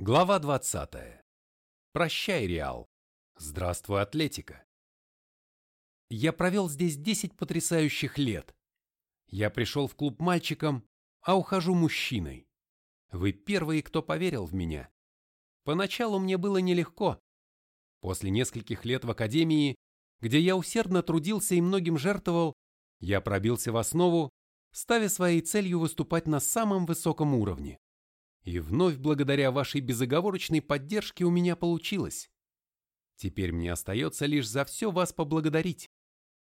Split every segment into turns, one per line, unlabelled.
Глава 20. Прощай, Реал. Здравствуй, Атлетика. Я провел здесь 10 потрясающих лет. Я пришел в клуб мальчиком, а ухожу мужчиной. Вы первые, кто поверил в меня. Поначалу мне было нелегко. После нескольких лет в академии, где я усердно трудился и многим жертвовал, я пробился в основу, ставя своей целью выступать на самом высоком уровне. И вновь благодаря вашей безоговорочной поддержке у меня получилось. Теперь мне остается лишь за все вас поблагодарить.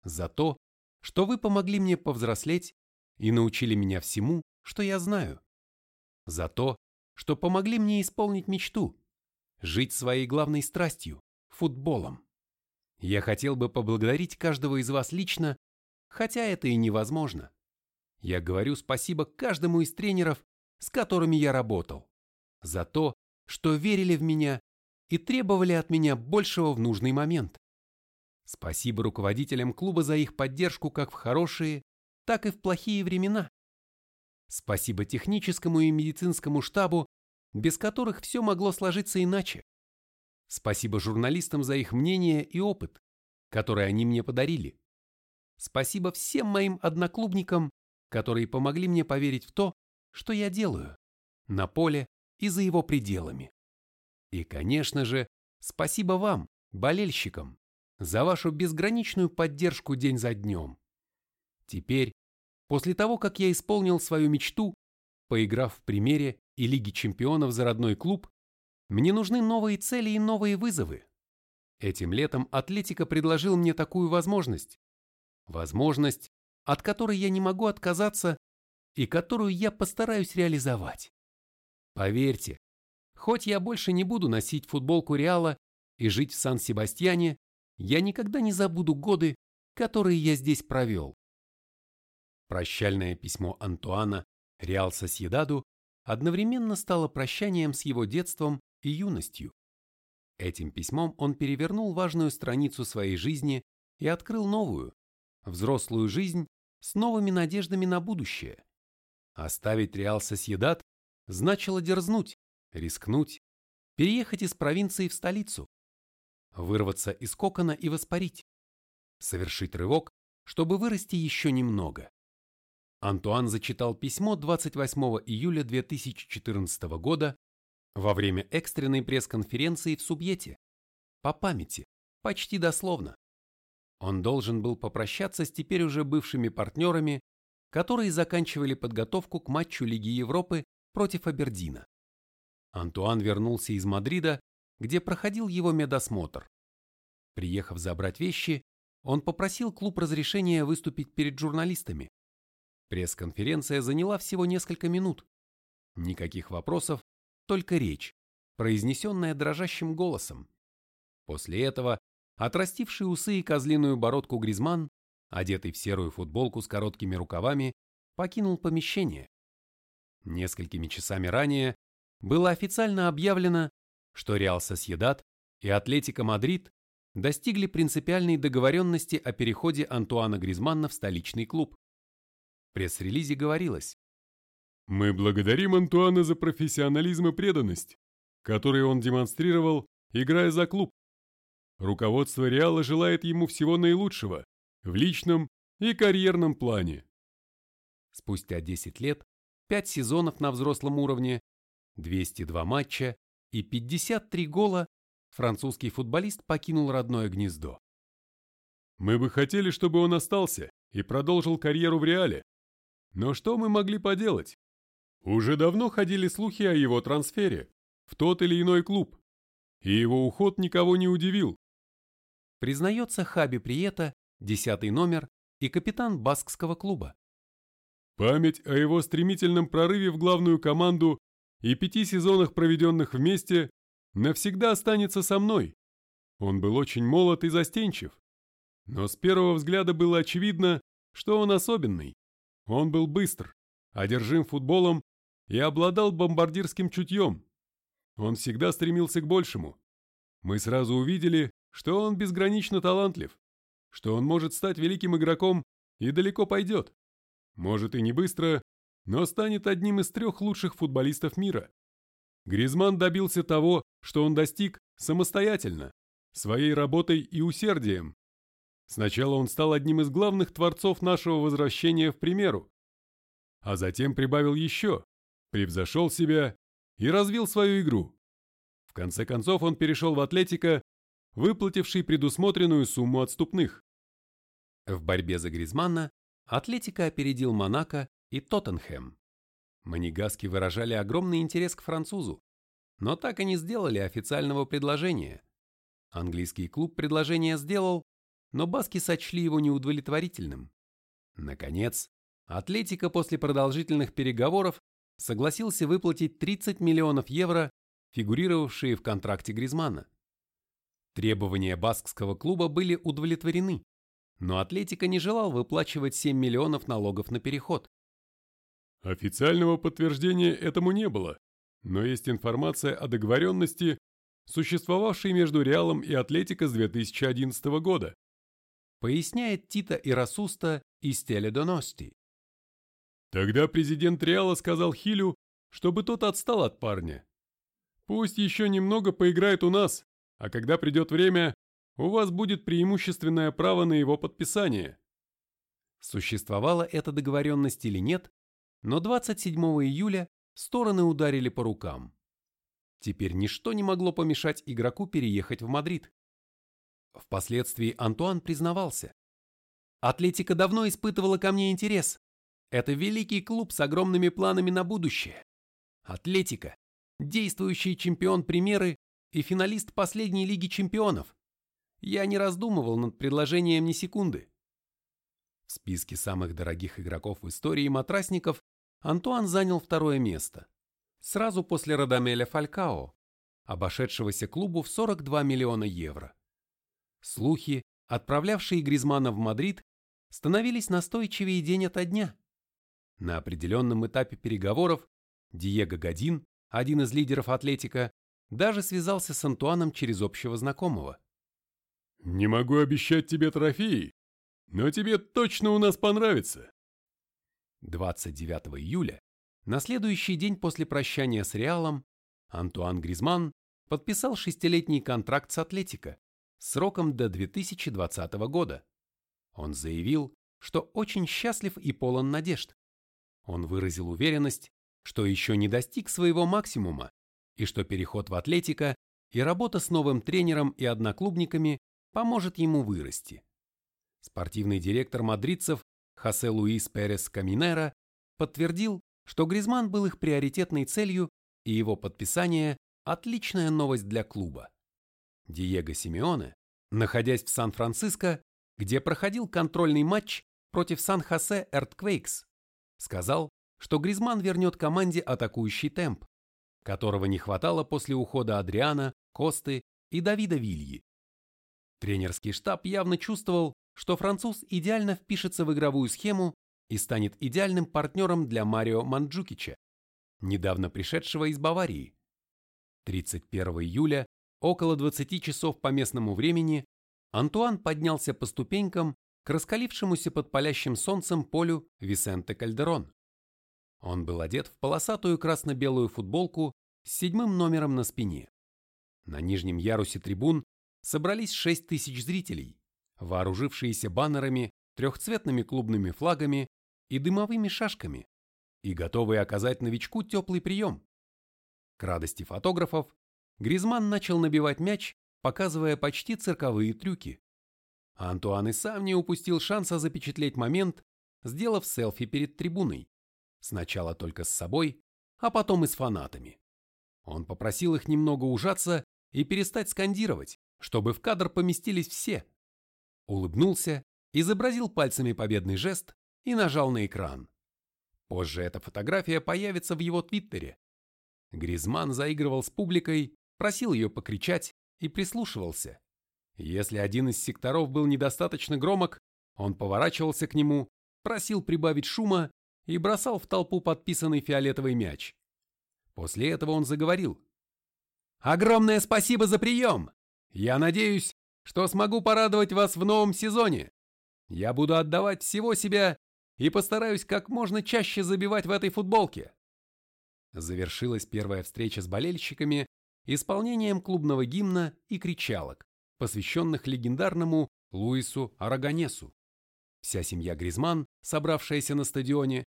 За то, что вы помогли мне повзрослеть и научили меня всему, что я знаю. За то, что помогли мне исполнить мечту, жить своей главной страстью – футболом. Я хотел бы поблагодарить каждого из вас лично, хотя это и невозможно. Я говорю спасибо каждому из тренеров, с которыми я работал, за то, что верили в меня и требовали от меня большего в нужный момент. Спасибо руководителям клуба за их поддержку как в хорошие, так и в плохие времена. Спасибо техническому и медицинскому штабу, без которых все могло сложиться иначе. Спасибо журналистам за их мнение и опыт, который они мне подарили. Спасибо всем моим одноклубникам, которые помогли мне поверить в то, что я делаю, на поле и за его пределами. И, конечно же, спасибо вам, болельщикам, за вашу безграничную поддержку день за днем. Теперь, после того, как я исполнил свою мечту, поиграв в примере и Лиге чемпионов за родной клуб, мне нужны новые цели и новые вызовы. Этим летом Атлетика предложил мне такую возможность. Возможность, от которой я не могу отказаться и которую я постараюсь реализовать. Поверьте, хоть я больше не буду носить футболку Реала и жить в Сан-Себастьяне, я никогда не забуду годы, которые я здесь провел. Прощальное письмо Антуана Реал Сосьедаду одновременно стало прощанием с его детством и юностью. Этим письмом он перевернул важную страницу своей жизни и открыл новую, взрослую жизнь с новыми надеждами на будущее. Оставить Реал Сосьедад значило дерзнуть, рискнуть, переехать из провинции в столицу, вырваться из кокона и воспарить, совершить рывок, чтобы вырасти еще немного. Антуан зачитал письмо 28 июля 2014 года во время экстренной пресс-конференции в Субъете. По памяти, почти дословно. Он должен был попрощаться с теперь уже бывшими партнерами которые заканчивали подготовку к матчу Лиги Европы против Абердина. Антуан вернулся из Мадрида, где проходил его медосмотр. Приехав забрать вещи, он попросил клуб разрешения выступить перед журналистами. Пресс-конференция заняла всего несколько минут. Никаких вопросов, только речь, произнесенная дрожащим голосом. После этого отрастивший усы и козлиную бородку Гризман одетый в серую футболку с короткими рукавами, покинул помещение. Несколькими часами ранее было официально объявлено, что Реал Сосьедад и Атлетика Мадрид достигли принципиальной договоренности о переходе Антуана Гризманна в столичный клуб. В пресс-релизе говорилось
«Мы благодарим Антуана за профессионализм и преданность, которые он демонстрировал, играя за клуб. Руководство Реала желает ему всего наилучшего в личном и карьерном плане.
Спустя 10 лет, 5 сезонов на взрослом уровне, 202 матча и 53 гола французский футболист покинул родное гнездо.
Мы бы хотели, чтобы он остался и продолжил карьеру в Реале. Но что мы могли поделать? Уже давно ходили слухи о его трансфере в тот или иной клуб, и его уход никого не удивил.
Признается Хаби Приета, десятый номер и капитан баскского клуба.
Память о его стремительном прорыве в главную команду и пяти сезонах, проведенных вместе, навсегда останется со мной. Он был очень молод и застенчив. Но с первого взгляда было очевидно, что он особенный. Он был быстр, одержим футболом и обладал бомбардирским чутьем. Он всегда стремился к большему. Мы сразу увидели, что он безгранично талантлив что он может стать великим игроком и далеко пойдет. Может и не быстро, но станет одним из трех лучших футболистов мира. Гризман добился того, что он достиг самостоятельно, своей работой и усердием. Сначала он стал одним из главных творцов нашего возвращения в примеру, а затем прибавил еще, превзошел себя и развил свою игру. В конце концов он перешел в Атлетика, выплативший предусмотренную сумму отступных.
В борьбе за Гризманна Атлетика опередил Монако и Тоттенхэм. Манегаски выражали огромный интерес к французу, но так и не сделали официального предложения. Английский клуб предложение сделал, но баски сочли его неудовлетворительным. Наконец, Атлетика после продолжительных переговоров согласился выплатить 30 миллионов евро, фигурировавшие в контракте Гризмана. Требования баскского клуба были удовлетворены, но Атлетика не желал выплачивать 7 миллионов налогов на переход.
Официального подтверждения этому не было, но есть информация о договоренности, существовавшей между Реалом и Атлетико с 2011 года.
Поясняет Тита Ирасуста из Теледоности.
Тогда президент Реала сказал Хилю, чтобы тот отстал от парня. Пусть еще немного поиграет у нас, а когда придет время, у вас будет преимущественное право на его подписание.
Существовала эта договоренность или нет, но 27 июля стороны ударили по рукам. Теперь ничто не могло помешать игроку переехать в Мадрид. Впоследствии Антуан признавался. Атлетика давно испытывала ко мне интерес. Это великий клуб с огромными планами на будущее. Атлетика – действующий чемпион примеры и финалист последней Лиги чемпионов. Я не раздумывал над предложением ни секунды. В списке самых дорогих игроков в истории матрасников Антуан занял второе место, сразу после Радамеля Фалькао, обошедшегося клубу в 42 миллиона евро. Слухи, отправлявшие Гризмана в Мадрид, становились настойчивее день ото дня. На определенном этапе переговоров Диего Годин, один из лидеров Атлетика, даже связался с Антуаном через общего знакомого.
«Не могу обещать тебе трофеи, но тебе точно у нас понравится».
29 июля, на следующий день после прощания с Реалом, Антуан Гризман подписал шестилетний контракт с Атлетико сроком до 2020 года. Он заявил, что очень счастлив и полон надежд. Он выразил уверенность, что еще не достиг своего максимума и что переход в Атлетика и работа с новым тренером и одноклубниками поможет ему вырасти. Спортивный директор мадридцев Хосе Луис Перес Каминера подтвердил, что Гризман был их приоритетной целью и его подписание – отличная новость для клуба. Диего Симеоне, находясь в Сан-Франциско, где проходил контрольный матч против Сан-Хосе Эртквейкс, Сказал, что Гризман вернет команде атакующий темп, которого не хватало после ухода Адриана, Косты и Давида Вильи. Тренерский штаб явно чувствовал, что француз идеально впишется в игровую схему и станет идеальным партнером для Марио Манджукича, недавно пришедшего из Баварии. 31 июля, около 20 часов по местному времени, Антуан поднялся по ступенькам к раскалившемуся под палящим солнцем полю Висенте Кальдерон. Он был одет в полосатую красно-белую футболку с седьмым номером на спине. На нижнем ярусе трибун собрались шесть тысяч зрителей, вооружившиеся баннерами, трехцветными клубными флагами и дымовыми шашками, и готовые оказать новичку теплый прием. К радости фотографов, Гризман начал набивать мяч, показывая почти цирковые трюки. Антуан и сам не упустил шанса запечатлеть момент, сделав селфи перед трибуной. Сначала только с собой, а потом и с фанатами. Он попросил их немного ужаться и перестать скандировать, чтобы в кадр поместились все. Улыбнулся, изобразил пальцами победный жест и нажал на экран. Позже эта фотография появится в его твиттере. Гризман заигрывал с публикой, просил ее покричать и прислушивался. Если один из секторов был недостаточно громок, он поворачивался к нему, просил прибавить шума и бросал в толпу подписанный фиолетовый мяч. После этого он заговорил. «Огромное спасибо за прием! Я надеюсь, что смогу порадовать вас в новом сезоне. Я буду отдавать всего себя и постараюсь как можно чаще забивать в этой футболке». Завершилась первая встреча с болельщиками исполнением клубного гимна и кричалок, посвященных легендарному Луису Араганесу. Вся семья Гризман, собравшаяся на стадионе,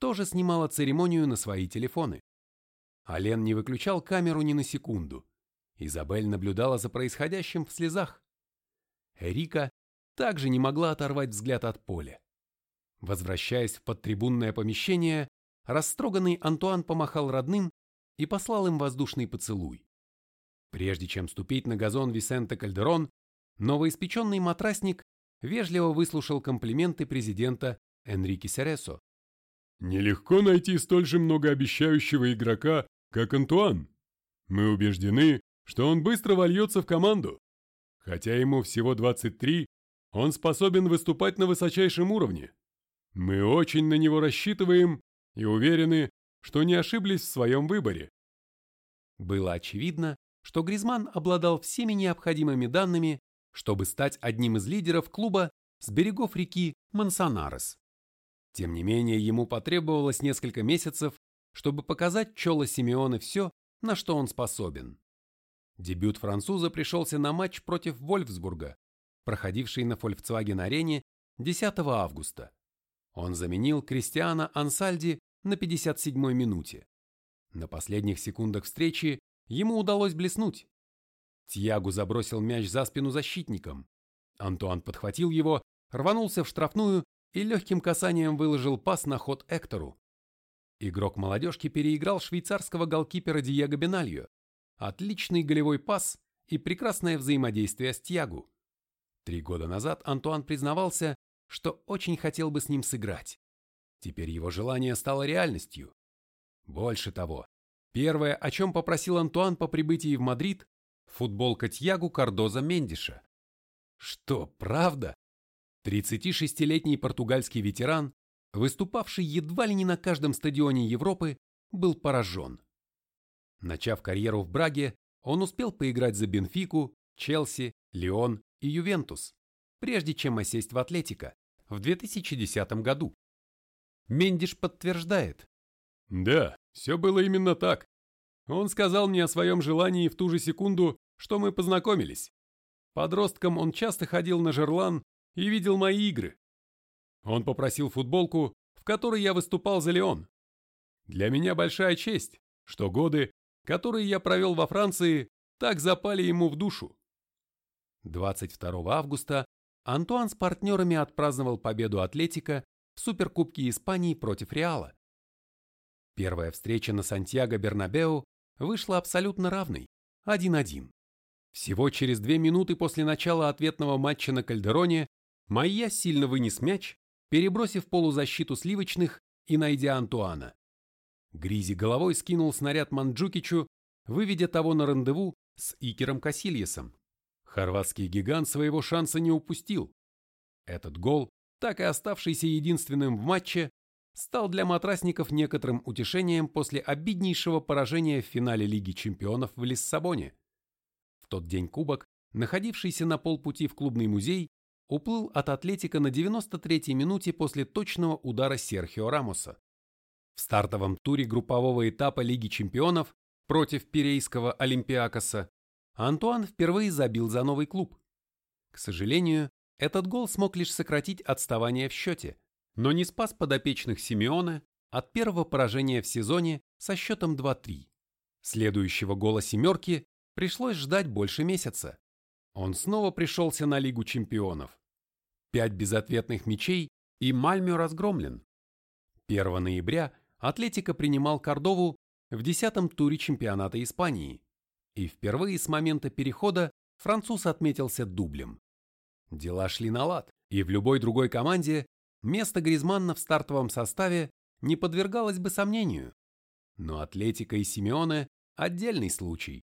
тоже снимала церемонию на свои телефоны. Ален не выключал камеру ни на секунду. Изабель наблюдала за происходящим в слезах. Эрика также не могла оторвать взгляд от поля. Возвращаясь в подтрибунное помещение, растроганный Антуан помахал родным и послал им воздушный поцелуй. Прежде чем ступить на газон Висенте Кальдерон, новоиспеченный матрасник вежливо выслушал комплименты президента Энрике Сересо.
«Нелегко найти столь же многообещающего игрока, как Антуан. Мы убеждены, что он быстро вольется в команду. Хотя ему всего 23, он способен выступать на высочайшем уровне. Мы очень на него рассчитываем и уверены, что не ошиблись в своем выборе.
Было очевидно, что Гризман обладал всеми необходимыми данными, чтобы стать одним из лидеров клуба с берегов реки Мансонарес. Тем не менее, ему потребовалось несколько месяцев, чтобы показать Чоло Симеоне все, на что он способен. Дебют француза пришелся на матч против Вольфсбурга, проходивший на Фольксваген-арене 10 августа. Он заменил Кристиана Ансальди на 57-й минуте. На последних секундах встречи ему удалось блеснуть. Тьягу забросил мяч за спину защитникам. Антуан подхватил его, рванулся в штрафную и легким касанием выложил пас на ход Эктору. Игрок молодежки переиграл швейцарского голкипера Диего Бенальо. Отличный голевой пас и прекрасное взаимодействие с Тьягу. Три года назад Антуан признавался, что очень хотел бы с ним сыграть. Теперь его желание стало реальностью. Больше того, первое, о чем попросил Антуан по прибытии в Мадрид, футболка Тьягу Кардоза Мендиша. Что, правда? 36-летний португальский ветеран, выступавший едва ли не на каждом стадионе Европы, был поражен. Начав карьеру в Браге, он успел поиграть за Бенфику, Челси, Лион и Ювентус, прежде чем осесть в Атлетико в 2010 году. Мендиш подтверждает.
Да, все было именно так. Он сказал мне о своем желании в ту же секунду, что мы познакомились. Подростком он часто ходил на жерлан и видел мои игры. Он попросил футболку, в которой я выступал за Леон. Для меня большая честь, что годы, которые я провел во Франции, так запали ему в душу.
22 августа Антуан с партнерами отпраздновал победу Атлетика в Суперкубке Испании против Реала. Первая встреча на Сантьяго-Бернабеу вышла абсолютно равной – 1-1. Всего через две минуты после начала ответного матча на Кальдероне Майя сильно вынес мяч, перебросив полузащиту сливочных и найдя Антуана. Гризи головой скинул снаряд Манджукичу, выведя того на рандеву с Икером Касильесом. Хорватский гигант своего шанса не упустил. Этот гол, так и оставшийся единственным в матче, стал для матрасников некоторым утешением после обиднейшего поражения в финале Лиги чемпионов в Лиссабоне. В тот день кубок, находившийся на полпути в клубный музей, уплыл от Атлетика на 93-й минуте после точного удара Серхио Рамоса. В стартовом туре группового этапа Лиги чемпионов против Пирейского Олимпиакоса Антуан впервые забил за новый клуб. К сожалению, этот гол смог лишь сократить отставание в счете, но не спас подопечных Симеона от первого поражения в сезоне со счетом 2-3. Следующего гола «семерки» пришлось ждать больше месяца. Он снова пришелся на Лигу чемпионов. Пять безответных мячей и Мальмё разгромлен. 1 ноября Атлетика принимал Кордову в десятом туре чемпионата Испании. И впервые с момента перехода француз отметился дублем. Дела шли на лад, и в любой другой команде место Гризманна в стартовом составе не подвергалось бы сомнению. Но Атлетика и Симеоне – отдельный случай.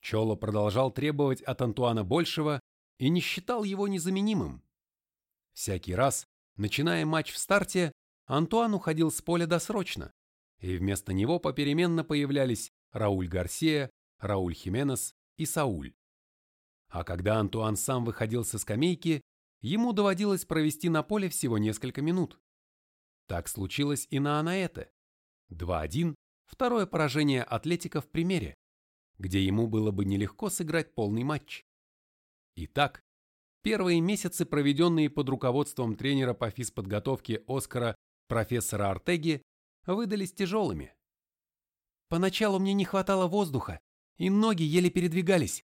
Чоло продолжал требовать от Антуана большего и не считал его незаменимым. Всякий раз, начиная матч в старте, Антуан уходил с поля досрочно, и вместо него попеременно появлялись Рауль Гарсия, Рауль Хименес и Сауль. А когда Антуан сам выходил со скамейки, ему доводилось провести на поле всего несколько минут. Так случилось и на Анаэте. 2-1 второе поражение Атлетика в примере, где ему было бы нелегко сыграть полный матч. Итак, первые месяцы, проведенные под руководством тренера по физподготовке Оскара профессора Артеги, выдались тяжелыми. Поначалу мне не хватало воздуха, и ноги еле передвигались.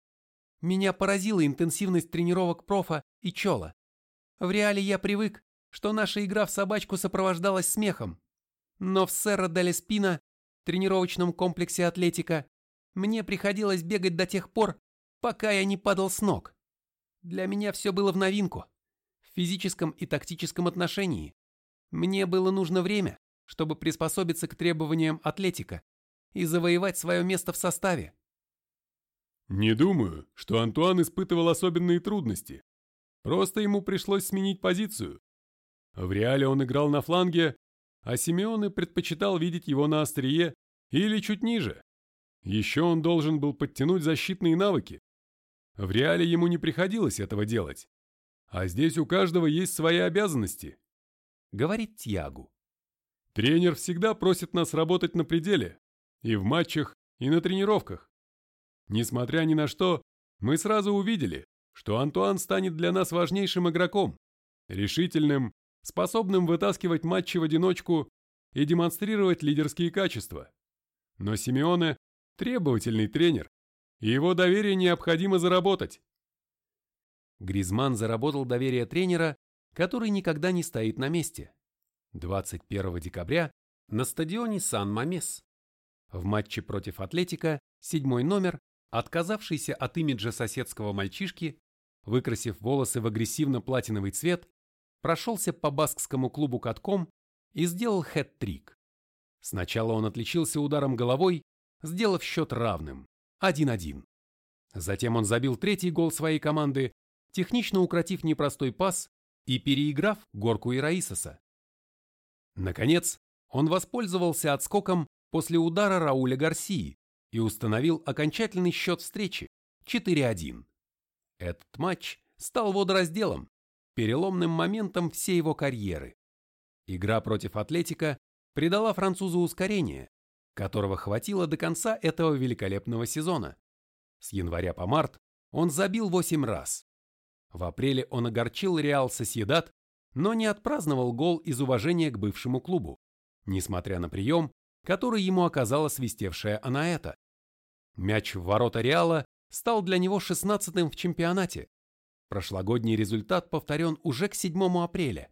Меня поразила интенсивность тренировок профа и чола. В реале я привык, что наша игра в собачку сопровождалась смехом. Но в Серра Дель Спина, тренировочном комплексе Атлетика, мне приходилось бегать до тех пор, пока я не падал с ног. Для меня все было в новинку, в физическом и тактическом отношении. Мне было нужно время, чтобы приспособиться к требованиям Атлетика и завоевать свое место в составе.
Не думаю, что Антуан испытывал особенные трудности. Просто ему пришлось сменить позицию. В реале он играл на фланге, а Симеоне предпочитал видеть его на острие или чуть ниже. Еще он должен был подтянуть защитные навыки. В реале ему не приходилось этого делать. А здесь у каждого есть свои обязанности.
Говорит Тьягу.
Тренер всегда просит нас работать на пределе. И в матчах, и на тренировках. Несмотря ни на что, мы сразу увидели, что Антуан станет для нас важнейшим игроком, решительным, способным вытаскивать матчи в одиночку и демонстрировать лидерские качества. Но Симеоне – требовательный тренер, его доверие необходимо заработать.
Гризман заработал доверие тренера, который никогда не стоит на месте. 21 декабря на стадионе Сан-Мамес. В матче против Атлетика седьмой номер Отказавшийся от имиджа соседского мальчишки, выкрасив волосы в агрессивно-платиновый цвет, прошелся по баскскому клубу катком и сделал хэт-трик. Сначала он отличился ударом головой, сделав счет равным – 1-1. Затем он забил третий гол своей команды, технично укротив непростой пас и переиграв горку Ираисоса. Наконец, он воспользовался отскоком после удара Рауля Гарсии, и установил окончательный счет встречи 4-1. Этот матч стал водоразделом, переломным моментом всей его карьеры. Игра против Атлетика придала французу ускорение, которого хватило до конца этого великолепного сезона. С января по март он забил 8 раз. В апреле он огорчил Реал Сосьедат, но не отпраздновал гол из уважения к бывшему клубу, несмотря на прием, который ему оказала свистевшая Анаэта. Мяч в ворота Реала стал для него шестнадцатым в чемпионате. Прошлогодний результат повторен уже к 7 апреля.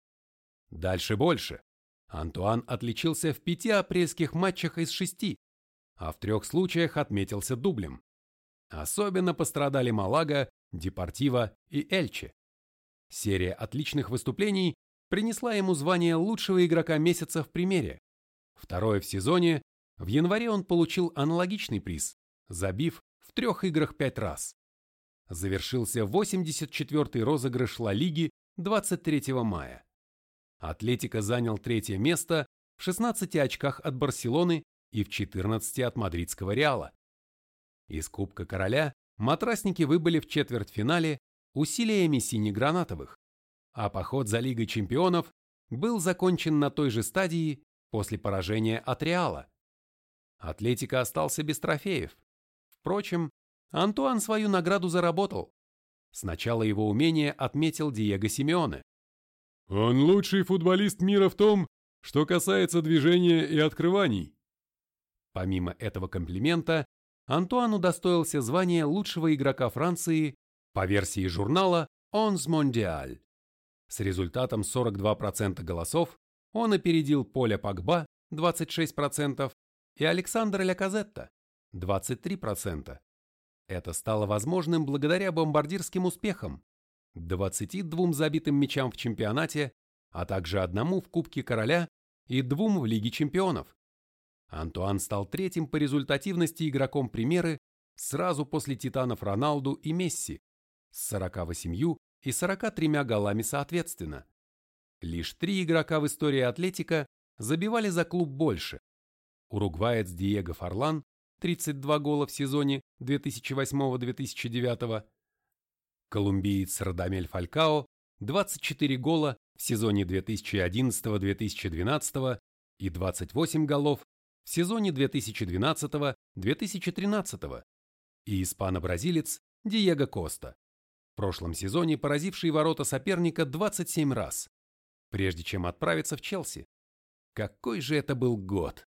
Дальше больше. Антуан отличился в пяти апрельских матчах из шести, а в трех случаях отметился дублем. Особенно пострадали Малага, Депортива и Эльче. Серия отличных выступлений принесла ему звание лучшего игрока месяца в примере. Второе в сезоне, в январе он получил аналогичный приз забив в трех играх пять раз. Завершился 84-й розыгрыш Ла Лиги 23 мая. Атлетика занял третье место в 16 очках от Барселоны и в 14 от мадридского Реала. Из Кубка Короля матрасники выбыли в четвертьфинале усилиями синегранатовых, а поход за Лигой чемпионов был закончен на той же стадии после поражения от Реала. Атлетика остался без трофеев, Впрочем, Антуан свою награду заработал. Сначала его умение отметил Диего Симеоне.
«Он лучший футболист мира в том, что касается движения и открываний».
Помимо этого комплимента, Антуан удостоился звания лучшего игрока Франции по версии журнала «Онс Мондиаль». С результатом 42% голосов он опередил Поля Пагба 26% и Александра Ляказетта 23%. Это стало возможным благодаря бомбардирским успехам, 22 забитым мячам в чемпионате, а также одному в Кубке Короля и двум в Лиге чемпионов. Антуан стал третьим по результативности игроком примеры сразу после титанов Роналду и Месси с 48 и 43 голами соответственно. Лишь три игрока в истории Атлетика забивали за клуб больше. Уругваец Диего Фарлан 32 гола в сезоне 2008-2009, колумбиец Радамель Фалькао 24 гола в сезоне 2011-2012 и 28 голов в сезоне 2012-2013 и испано-бразилец Диего Коста, в прошлом сезоне поразивший ворота соперника 27 раз, прежде чем отправиться в Челси. Какой же это был год!